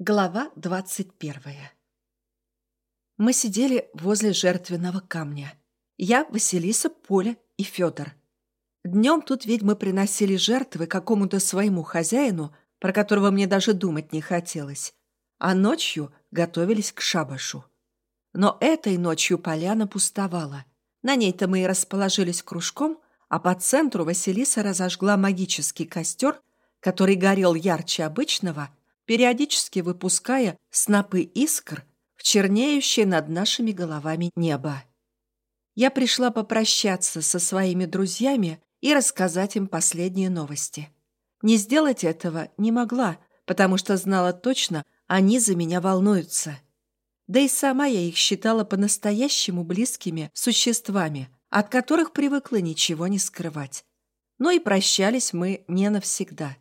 Глава двадцать первая Мы сидели возле жертвенного камня. Я, Василиса, Поля и Федор. Днем тут ведьмы приносили жертвы какому-то своему хозяину, про которого мне даже думать не хотелось, а ночью готовились к шабашу. Но этой ночью поляна пустовала. На ней-то мы и расположились кружком, а по центру Василиса разожгла магический костер, который горел ярче обычного – периодически выпуская снопы искр в чернеющее над нашими головами небо. Я пришла попрощаться со своими друзьями и рассказать им последние новости. Не сделать этого не могла, потому что знала точно, они за меня волнуются. Да и сама я их считала по-настоящему близкими существами, от которых привыкла ничего не скрывать. Но и прощались мы не навсегда.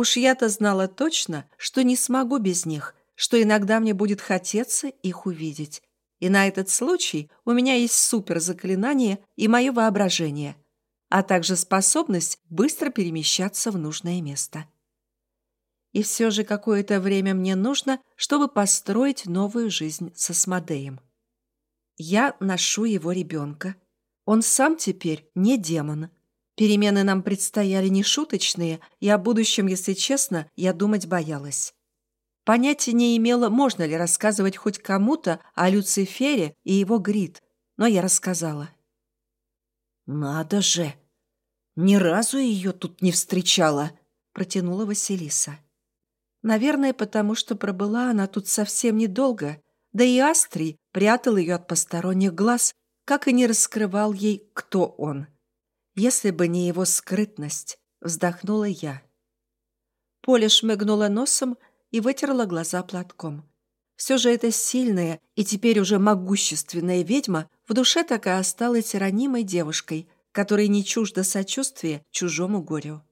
Уж я-то знала точно, что не смогу без них, что иногда мне будет хотеться их увидеть. И на этот случай у меня есть суперзаклинание и мое воображение, а также способность быстро перемещаться в нужное место. И все же какое-то время мне нужно, чтобы построить новую жизнь со Смодеем. Я ношу его ребенка. Он сам теперь не демон, Перемены нам предстояли нешуточные, и о будущем, если честно, я думать боялась. Понятия не имела, можно ли рассказывать хоть кому-то о Люцифере и его грид, но я рассказала. «Надо же! Ни разу ее тут не встречала!» — протянула Василиса. Наверное, потому что пробыла она тут совсем недолго, да и Астрий прятал ее от посторонних глаз, как и не раскрывал ей, кто он. Если бы не его скрытность, вздохнула я. Поля шмыгнула носом и вытерла глаза платком. Все же эта сильная и теперь уже могущественная ведьма в душе так и осталась ранимой девушкой, которой не чуждо сочувствие чужому горю.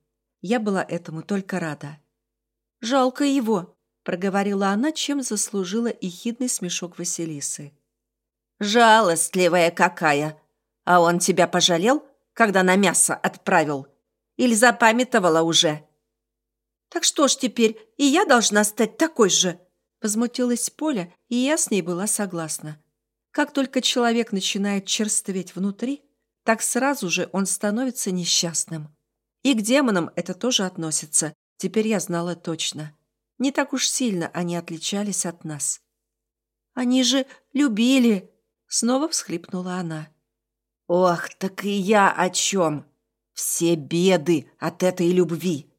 Я была этому только рада. «Жалко его», — проговорила она, чем заслужила и хидный смешок Василисы. «Жалостливая какая! А он тебя пожалел когда на мясо отправил? Или запамятовала уже?» «Так что ж теперь, и я должна стать такой же?» Возмутилась Поля, и я с ней была согласна. Как только человек начинает черстветь внутри, так сразу же он становится несчастным. И к демонам это тоже относится, теперь я знала точно. Не так уж сильно они отличались от нас. «Они же любили!» Снова всхлипнула она. Ох, так и я о чем? Все беды от этой любви.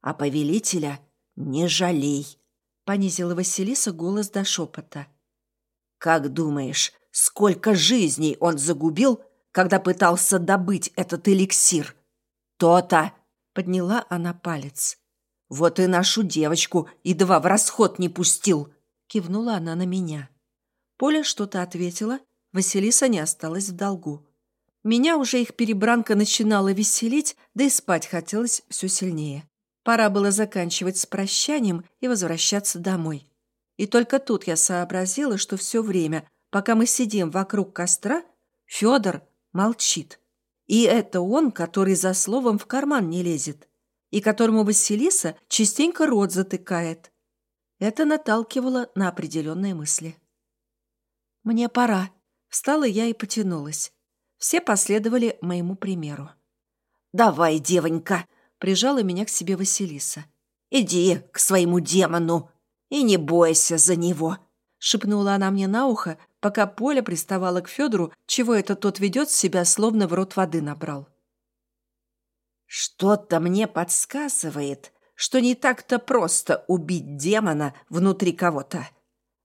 А повелителя не жалей, понизила Василиса голос до шепота. Как думаешь, сколько жизней он загубил, когда пытался добыть этот эликсир? То-то, подняла она палец. Вот и нашу девочку едва в расход не пустил, кивнула она на меня. Поля что-то ответила, Василиса не осталась в долгу. Меня уже их перебранка начинала веселить, да и спать хотелось все сильнее. Пора было заканчивать с прощанием и возвращаться домой. И только тут я сообразила, что все время, пока мы сидим вокруг костра, Федор молчит. И это он, который за словом в карман не лезет, и которому Василиса частенько рот затыкает. Это наталкивало на определенные мысли. «Мне пора», — встала я и потянулась. Все последовали моему примеру. «Давай, девонька!» — прижала меня к себе Василиса. «Иди к своему демону и не бойся за него!» — шепнула она мне на ухо, пока Поля приставала к Федору, чего это тот ведет себя, словно в рот воды набрал. «Что-то мне подсказывает, что не так-то просто убить демона внутри кого-то.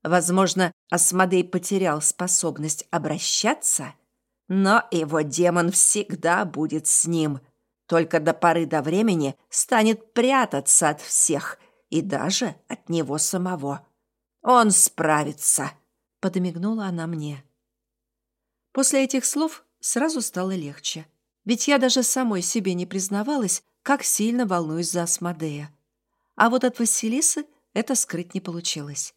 Возможно, Асмодей потерял способность обращаться?» Но его демон всегда будет с ним. Только до поры до времени станет прятаться от всех и даже от него самого. Он справится, — подмигнула она мне. После этих слов сразу стало легче. Ведь я даже самой себе не признавалась, как сильно волнуюсь за Асмодея. А вот от Василисы это скрыть не получилось.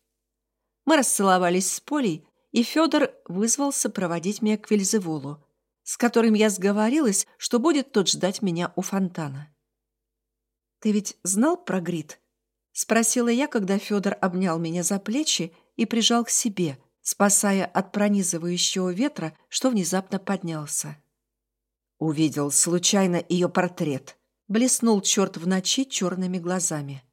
Мы расцеловались с Полей и Федор вызвался проводить меня к Вельзевулу, с которым я сговорилась, что будет тот ждать меня у фонтана. «Ты ведь знал про Грит?» — Спросила я, когда Федор обнял меня за плечи и прижал к себе, спасая от пронизывающего ветра, что внезапно поднялся. Увидел случайно ее портрет. Блеснул черт в ночи черными глазами.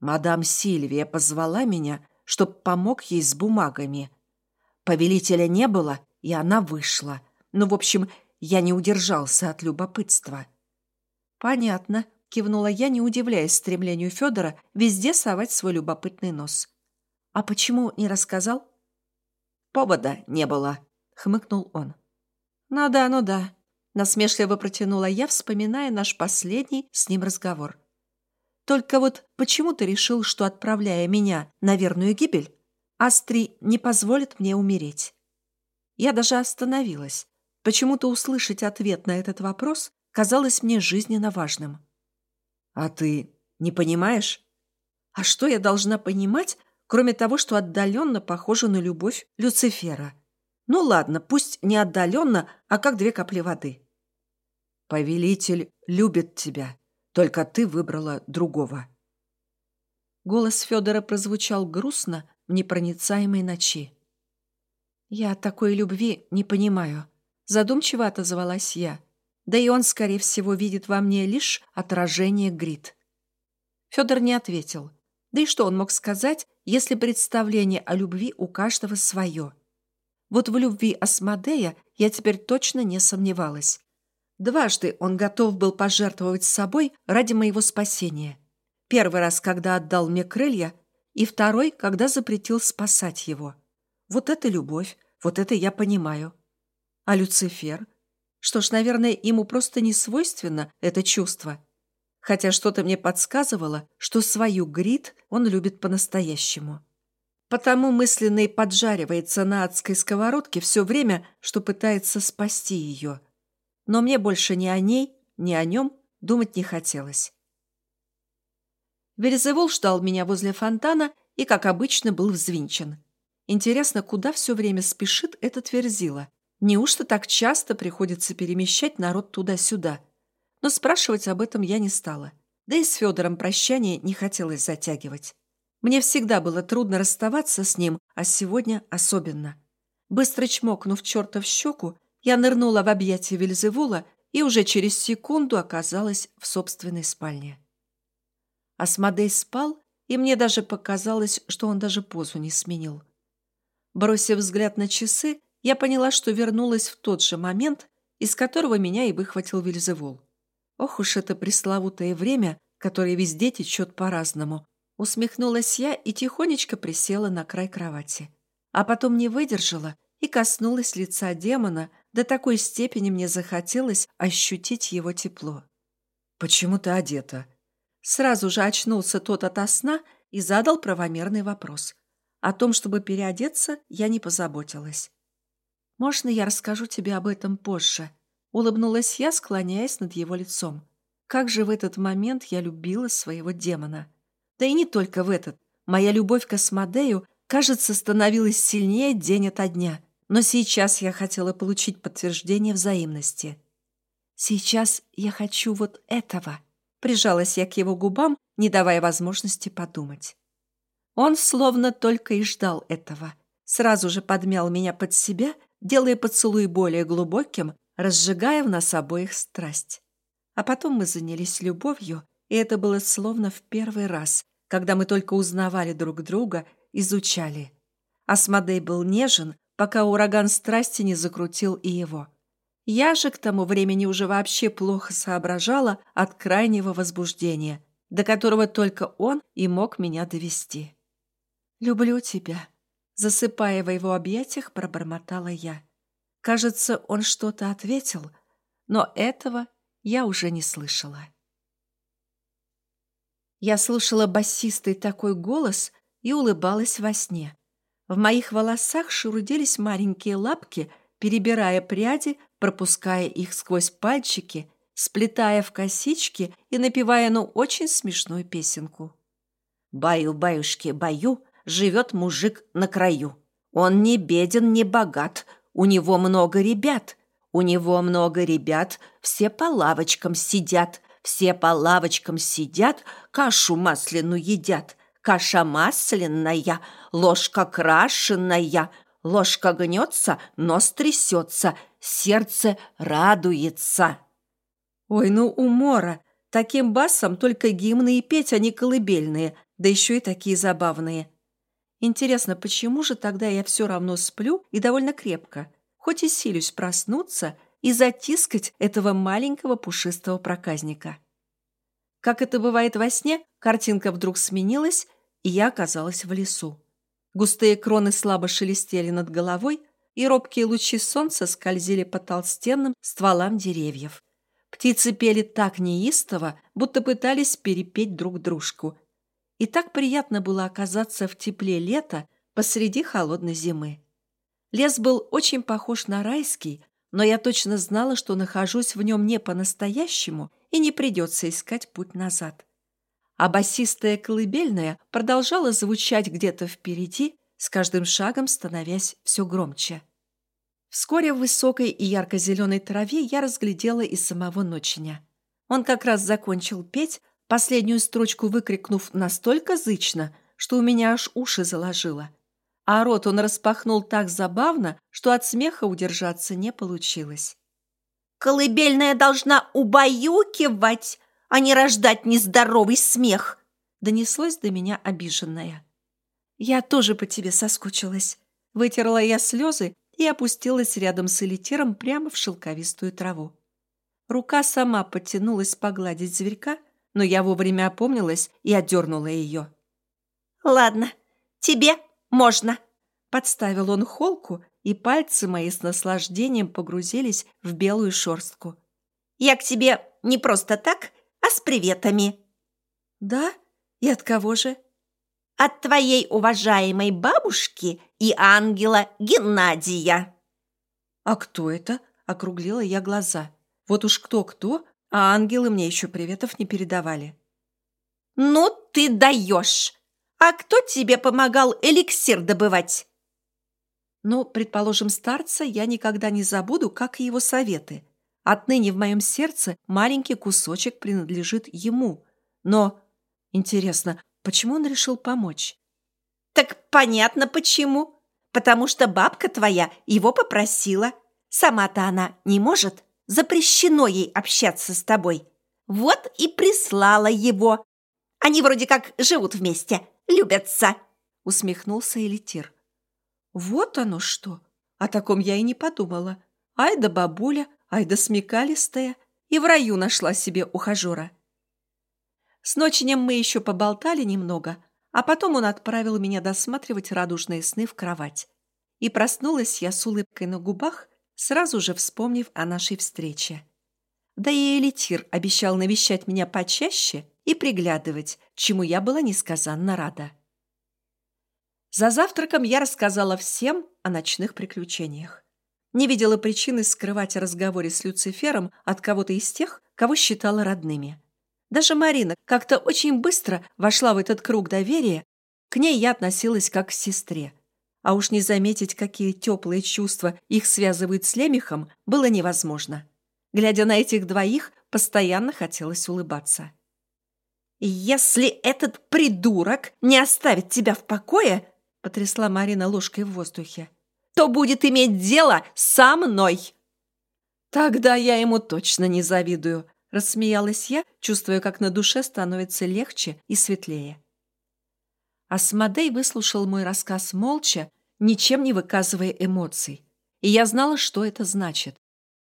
Мадам Сильвия позвала меня, чтоб помог ей с бумагами. Повелителя не было, и она вышла. Ну, в общем, я не удержался от любопытства. «Понятно», — кивнула я, не удивляясь стремлению Федора везде совать свой любопытный нос. «А почему не рассказал?» «Повода не было», — хмыкнул он. «Ну да, ну да», — насмешливо протянула я, вспоминая наш последний с ним разговор. «Только вот почему ты решил, что, отправляя меня на верную гибель, Астри не позволит мне умереть?» Я даже остановилась. Почему-то услышать ответ на этот вопрос казалось мне жизненно важным. «А ты не понимаешь?» «А что я должна понимать, кроме того, что отдаленно похожа на любовь Люцифера? Ну ладно, пусть не отдаленно, а как две капли воды». «Повелитель любит тебя, только ты выбрала другого». Голос Федора прозвучал грустно в непроницаемой ночи. «Я такой любви не понимаю», — задумчиво отозвалась я. Да и он, скорее всего, видит во мне лишь отражение Грит. Федор не ответил. Да и что он мог сказать, если представление о любви у каждого свое? Вот в любви Асмодея я теперь точно не сомневалась. Дважды он готов был пожертвовать собой ради моего спасения. Первый раз, когда отдал мне крылья, и второй, когда запретил спасать его. Вот это любовь, вот это я понимаю. А Люцифер? Что ж, наверное, ему просто не свойственно это чувство. Хотя что-то мне подсказывало, что свою Грит он любит по-настоящему. Потому мысленно и поджаривается на адской сковородке все время, что пытается спасти ее. Но мне больше ни о ней, ни о нем думать не хотелось. Верзевул ждал меня возле фонтана и, как обычно, был взвинчен. Интересно, куда все время спешит этот Верзила? Неужто так часто приходится перемещать народ туда-сюда? Но спрашивать об этом я не стала. Да и с Федором прощание не хотелось затягивать. Мне всегда было трудно расставаться с ним, а сегодня особенно. Быстро чмокнув черта в щеку, я нырнула в объятия Вельзевула и уже через секунду оказалась в собственной спальне. Асмодей спал, и мне даже показалось, что он даже позу не сменил. Бросив взгляд на часы, я поняла, что вернулась в тот же момент, из которого меня и выхватил Вильзевул. Ох уж это пресловутое время, которое везде течет по-разному. Усмехнулась я и тихонечко присела на край кровати. А потом не выдержала и коснулась лица демона, до такой степени мне захотелось ощутить его тепло. «Почему ты одета?» Сразу же очнулся тот ото сна и задал правомерный вопрос. О том, чтобы переодеться, я не позаботилась. «Можно я расскажу тебе об этом позже?» Улыбнулась я, склоняясь над его лицом. Как же в этот момент я любила своего демона. Да и не только в этот. Моя любовь к Асмодею, кажется, становилась сильнее день ото дня. Но сейчас я хотела получить подтверждение взаимности. «Сейчас я хочу вот этого», — прижалась я к его губам, не давая возможности подумать. Он словно только и ждал этого. Сразу же подмял меня под себя делая поцелуй более глубоким, разжигая в нас обоих страсть. А потом мы занялись любовью, и это было словно в первый раз, когда мы только узнавали друг друга, изучали. Асмодей был нежен, пока ураган страсти не закрутил и его. Я же к тому времени уже вообще плохо соображала от крайнего возбуждения, до которого только он и мог меня довести. «Люблю тебя», Засыпая в его объятиях, пробормотала я. Кажется, он что-то ответил, но этого я уже не слышала. Я слушала басистый такой голос и улыбалась во сне. В моих волосах шурудились маленькие лапки, перебирая пряди, пропуская их сквозь пальчики, сплетая в косички и напевая ну очень смешную песенку. «Баю-баюшки, баю, живет мужик на краю. Он не беден, не богат, у него много ребят. У него много ребят, все по лавочкам сидят, Все по лавочкам сидят, кашу масляную едят. Каша масляная, ложка крашеная, ложка гнется, нос трясется, сердце радуется. Ой, ну умора! Таким басом только гимны и петь, а не колыбельные, да еще и такие забавные. Интересно, почему же тогда я все равно сплю и довольно крепко, хоть и силюсь проснуться и затискать этого маленького пушистого проказника? Как это бывает во сне, картинка вдруг сменилась, и я оказалась в лесу. Густые кроны слабо шелестели над головой, и робкие лучи солнца скользили по толстенным стволам деревьев. Птицы пели так неистово, будто пытались перепеть друг дружку. И так приятно было оказаться в тепле лета посреди холодной зимы. Лес был очень похож на райский, но я точно знала, что нахожусь в нем не по-настоящему и не придется искать путь назад. А басистая колыбельная продолжала звучать где-то впереди, с каждым шагом становясь все громче. Вскоре в высокой и ярко-зеленой траве я разглядела и самого Ночиня. Он как раз закончил петь, последнюю строчку выкрикнув настолько зычно, что у меня аж уши заложило. А рот он распахнул так забавно, что от смеха удержаться не получилось. «Колыбельная должна убаюкивать, а не рождать нездоровый смех!» Донеслось до меня обиженное. «Я тоже по тебе соскучилась». Вытерла я слезы и опустилась рядом с элитиром прямо в шелковистую траву. Рука сама потянулась погладить зверька, но я вовремя опомнилась и отдернула ее. «Ладно, тебе можно!» Подставил он холку, и пальцы мои с наслаждением погрузились в белую шерстку. «Я к тебе не просто так, а с приветами». «Да? И от кого же?» От твоей уважаемой бабушки и ангела Геннадия». «А кто это?» – округлила я глаза. «Вот уж кто-кто, а ангелы мне еще приветов не передавали». «Ну ты даешь! А кто тебе помогал эликсир добывать?» «Ну, предположим, старца я никогда не забуду, как и его советы. Отныне в моем сердце маленький кусочек принадлежит ему. Но, интересно, Почему он решил помочь? Так понятно почему. Потому что бабка твоя его попросила. Сама-то она не может. Запрещено ей общаться с тобой. Вот и прислала его. Они вроде как живут вместе, любятся. Усмехнулся Элитир. Вот оно что. О таком я и не подумала. Ай да бабуля, ай да смекалистая. И в раю нашла себе ухажера. С ноченем мы еще поболтали немного, а потом он отправил меня досматривать радужные сны в кровать. И проснулась я с улыбкой на губах, сразу же вспомнив о нашей встрече. Да и Элитир обещал навещать меня почаще и приглядывать, чему я была несказанно рада. За завтраком я рассказала всем о ночных приключениях. Не видела причины скрывать о разговоре с Люцифером от кого-то из тех, кого считала родными. Даже Марина как-то очень быстро вошла в этот круг доверия, к ней я относилась как к сестре. А уж не заметить, какие теплые чувства их связывают с Лемехом, было невозможно. Глядя на этих двоих, постоянно хотелось улыбаться. «Если этот придурок не оставит тебя в покое», — потрясла Марина ложкой в воздухе, «то будет иметь дело со мной». «Тогда я ему точно не завидую», Рассмеялась я, чувствуя, как на душе становится легче и светлее. Асмодей выслушал мой рассказ молча, ничем не выказывая эмоций. И я знала, что это значит.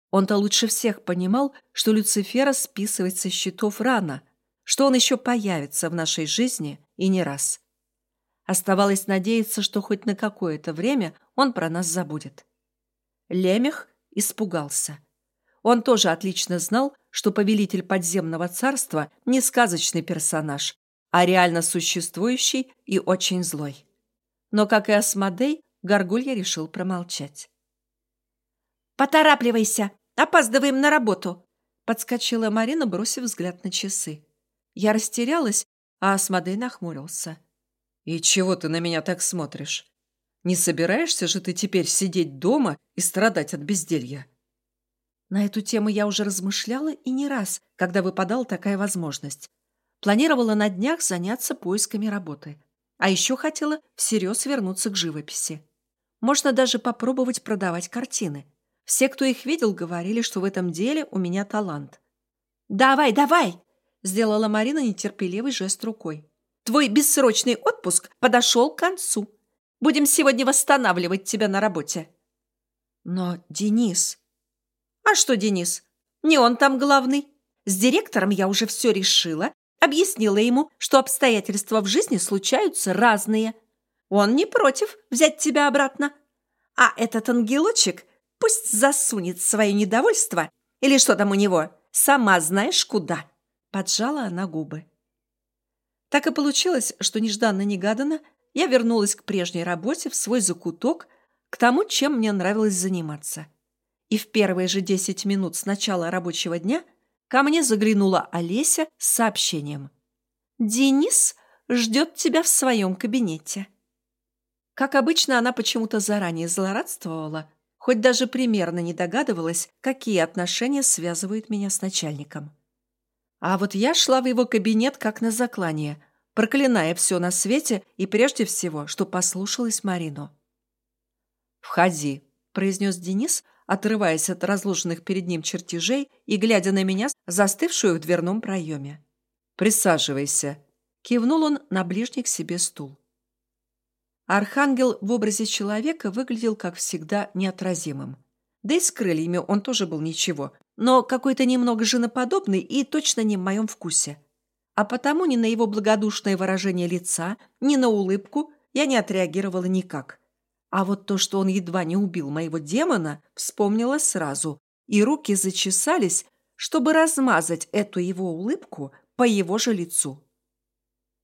Он-то лучше всех понимал, что Люцифера списывать со счетов рано, что он еще появится в нашей жизни и не раз. Оставалось надеяться, что хоть на какое-то время он про нас забудет. Лемех испугался. Он тоже отлично знал, что повелитель подземного царства не сказочный персонаж, а реально существующий и очень злой. Но, как и Асмодей, Горгулья решил промолчать. «Поторапливайся! Опаздываем на работу!» Подскочила Марина, бросив взгляд на часы. Я растерялась, а Асмодей нахмурился. «И чего ты на меня так смотришь? Не собираешься же ты теперь сидеть дома и страдать от безделья?» На эту тему я уже размышляла и не раз, когда выпадала такая возможность. Планировала на днях заняться поисками работы. А еще хотела всерьез вернуться к живописи. Можно даже попробовать продавать картины. Все, кто их видел, говорили, что в этом деле у меня талант. «Давай, давай!» – сделала Марина нетерпеливый жест рукой. «Твой бессрочный отпуск подошел к концу. Будем сегодня восстанавливать тебя на работе». «Но Денис...» А что, Денис? Не он там главный. С директором я уже все решила, объяснила ему, что обстоятельства в жизни случаются разные. Он не против взять тебя обратно. А этот ангелочек пусть засунет свое недовольство, или что там у него, сама знаешь куда. Поджала она губы. Так и получилось, что нежданно-негаданно я вернулась к прежней работе в свой закуток, к тому, чем мне нравилось заниматься – и в первые же десять минут с начала рабочего дня ко мне заглянула Олеся с сообщением. «Денис ждет тебя в своем кабинете». Как обычно, она почему-то заранее злорадствовала, хоть даже примерно не догадывалась, какие отношения связывают меня с начальником. А вот я шла в его кабинет как на заклание, проклиная все на свете и прежде всего, что послушалась Марину. «Входи», — произнес Денис, отрываясь от разложенных перед ним чертежей и глядя на меня, застывшую в дверном проеме. «Присаживайся», — кивнул он на ближний к себе стул. Архангел в образе человека выглядел, как всегда, неотразимым. Да и с крыльями он тоже был ничего, но какой-то немного женоподобный и точно не в моем вкусе. А потому ни на его благодушное выражение лица, ни на улыбку я не отреагировала никак. А вот то, что он едва не убил моего демона, вспомнила сразу, и руки зачесались, чтобы размазать эту его улыбку по его же лицу.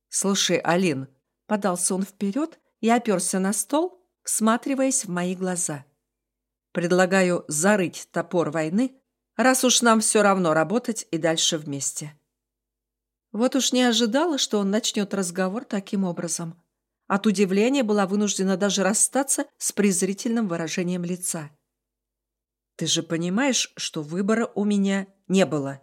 «Слушай, Алин», — подался он вперед и оперся на стол, всматриваясь в мои глаза. «Предлагаю зарыть топор войны, раз уж нам все равно работать и дальше вместе». Вот уж не ожидала, что он начнет разговор таким образом. От удивления была вынуждена даже расстаться с презрительным выражением лица. «Ты же понимаешь, что выбора у меня не было?»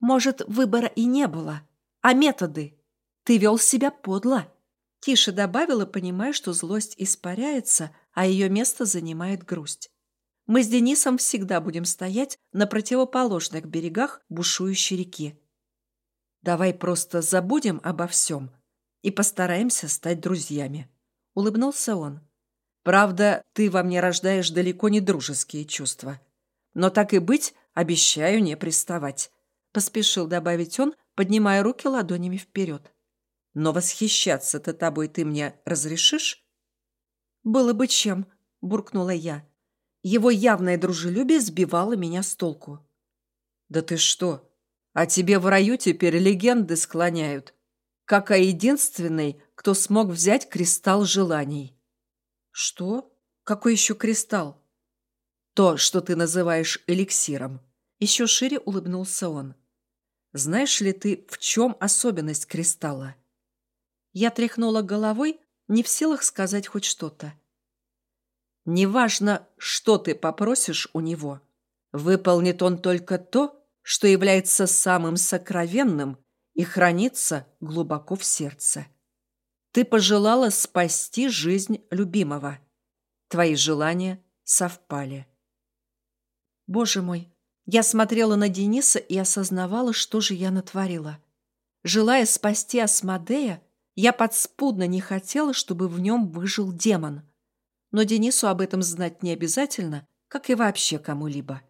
«Может, выбора и не было, а методы? Ты вел себя подло!» Тише добавила, понимая, что злость испаряется, а ее место занимает грусть. Мы с Денисом всегда будем стоять на противоположных берегах бушующей реки. Давай просто забудем обо всем и постараемся стать друзьями», — улыбнулся он. «Правда, ты во мне рождаешь далеко не дружеские чувства. Но так и быть, обещаю не приставать», — поспешил добавить он, поднимая руки ладонями вперед. «Но восхищаться-то тобой ты мне разрешишь?» «Было бы чем», — буркнула я. Его явное дружелюбие сбивало меня с толку. «Да ты что? А тебе в раю теперь легенды склоняют как о единственной, кто смог взять кристалл желаний. Что? Какой еще кристалл? То, что ты называешь эликсиром. Еще шире улыбнулся он. Знаешь ли ты, в чем особенность кристалла? Я тряхнула головой, не в силах сказать хоть что-то. Неважно, что ты попросишь у него, выполнит он только то, что является самым сокровенным и хранится глубоко в сердце. Ты пожелала спасти жизнь любимого. Твои желания совпали. Боже мой, я смотрела на Дениса и осознавала, что же я натворила. Желая спасти Асмодея, я подспудно не хотела, чтобы в нем выжил демон. Но Денису об этом знать не обязательно, как и вообще кому-либо.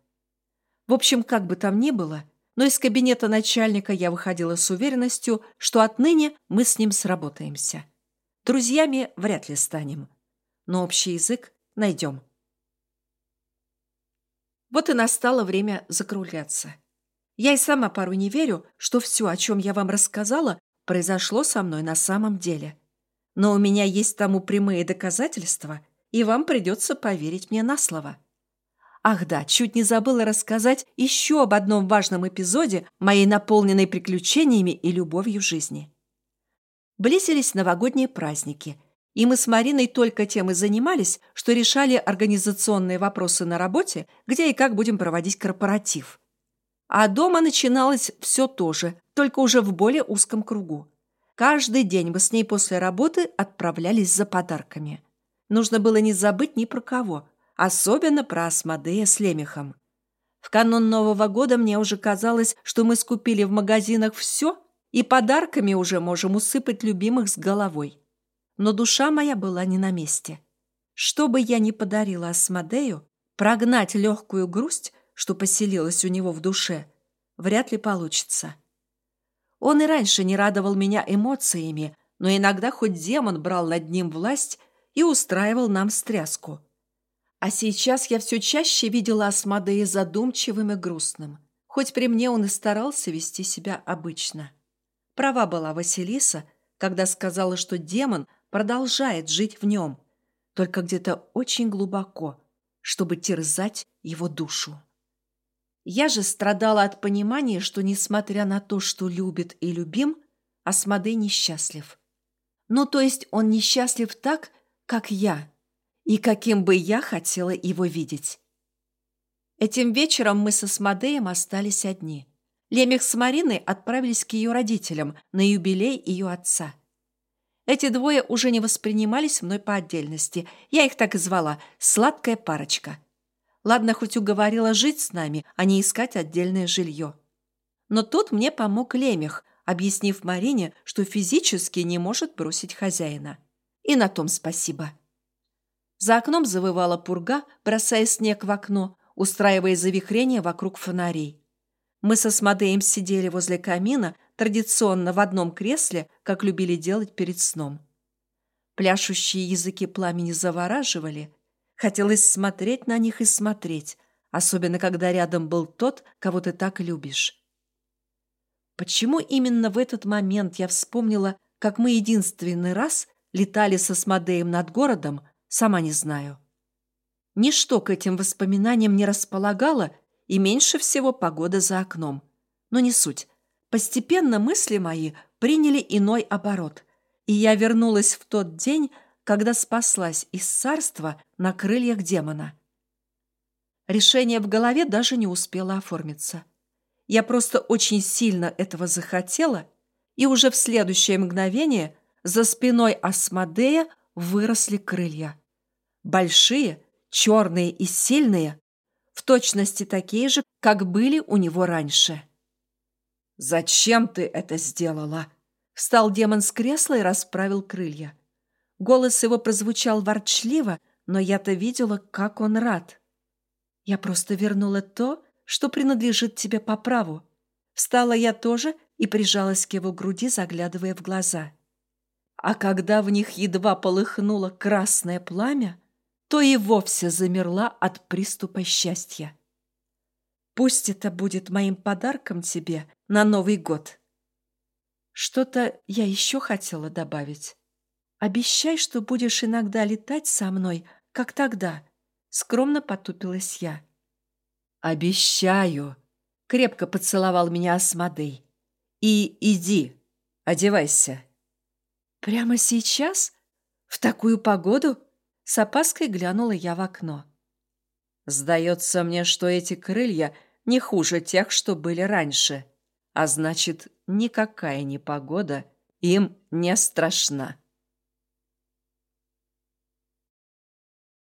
В общем, как бы там ни было, но из кабинета начальника я выходила с уверенностью, что отныне мы с ним сработаемся. Друзьями вряд ли станем, но общий язык найдем. Вот и настало время закругляться. Я и сама порой не верю, что все, о чем я вам рассказала, произошло со мной на самом деле. Но у меня есть тому прямые доказательства, и вам придется поверить мне на слово. Ах да, чуть не забыла рассказать еще об одном важном эпизоде моей наполненной приключениями и любовью жизни. Близились новогодние праздники, И мы с Мариной только тем и занимались, что решали организационные вопросы на работе, где и как будем проводить корпоратив. А дома начиналось все то же, только уже в более узком кругу. Каждый день мы с ней после работы отправлялись за подарками. Нужно было не забыть ни про кого, особенно про Асмодея с Лемехом. В канун Нового года мне уже казалось, что мы скупили в магазинах все и подарками уже можем усыпать любимых с головой но душа моя была не на месте. Что бы я ни подарила Асмодею, прогнать легкую грусть, что поселилась у него в душе, вряд ли получится. Он и раньше не радовал меня эмоциями, но иногда хоть демон брал над ним власть и устраивал нам стряску. А сейчас я все чаще видела Асмодея задумчивым и грустным, хоть при мне он и старался вести себя обычно. Права была Василиса, когда сказала, что демон продолжает жить в нем, только где-то очень глубоко, чтобы терзать его душу. Я же страдала от понимания, что, несмотря на то, что любит и любим, Асмодей несчастлив. Ну, то есть он несчастлив так, как я, и каким бы я хотела его видеть. Этим вечером мы с Асмодеем остались одни. Лемех с Мариной отправились к ее родителям на юбилей ее отца – эти двое уже не воспринимались мной по отдельности. Я их так и звала «сладкая парочка». Ладно, хоть уговорила жить с нами, а не искать отдельное жилье. Но тут мне помог Лемех, объяснив Марине, что физически не может бросить хозяина. И на том спасибо. За окном завывала пурга, бросая снег в окно, устраивая завихрение вокруг фонарей. Мы со Смодеем сидели возле камина, традиционно в одном кресле, как любили делать перед сном. Пляшущие языки пламени завораживали. Хотелось смотреть на них и смотреть, особенно когда рядом был тот, кого ты так любишь. Почему именно в этот момент я вспомнила, как мы единственный раз летали со Смодеем над городом, сама не знаю. Ничто к этим воспоминаниям не располагало, и меньше всего погода за окном. Но не суть. Постепенно мысли мои приняли иной оборот, и я вернулась в тот день, когда спаслась из царства на крыльях демона. Решение в голове даже не успело оформиться. Я просто очень сильно этого захотела, и уже в следующее мгновение за спиной Асмодея выросли крылья. Большие, черные и сильные, в точности такие же, как были у него раньше. «Зачем ты это сделала?» Встал демон с кресла и расправил крылья. Голос его прозвучал ворчливо, но я-то видела, как он рад. «Я просто вернула то, что принадлежит тебе по праву». Встала я тоже и прижалась к его груди, заглядывая в глаза. А когда в них едва полыхнуло красное пламя, то и вовсе замерла от приступа счастья. Пусть это будет моим подарком тебе на Новый год. Что-то я еще хотела добавить. Обещай, что будешь иногда летать со мной, как тогда. Скромно потупилась я. Обещаю. Крепко поцеловал меня Асмодей. И иди, одевайся. Прямо сейчас? В такую погоду? С опаской глянула я в окно. Сдается мне, что эти крылья — не хуже тех, что были раньше. А значит, никакая непогода им не страшна.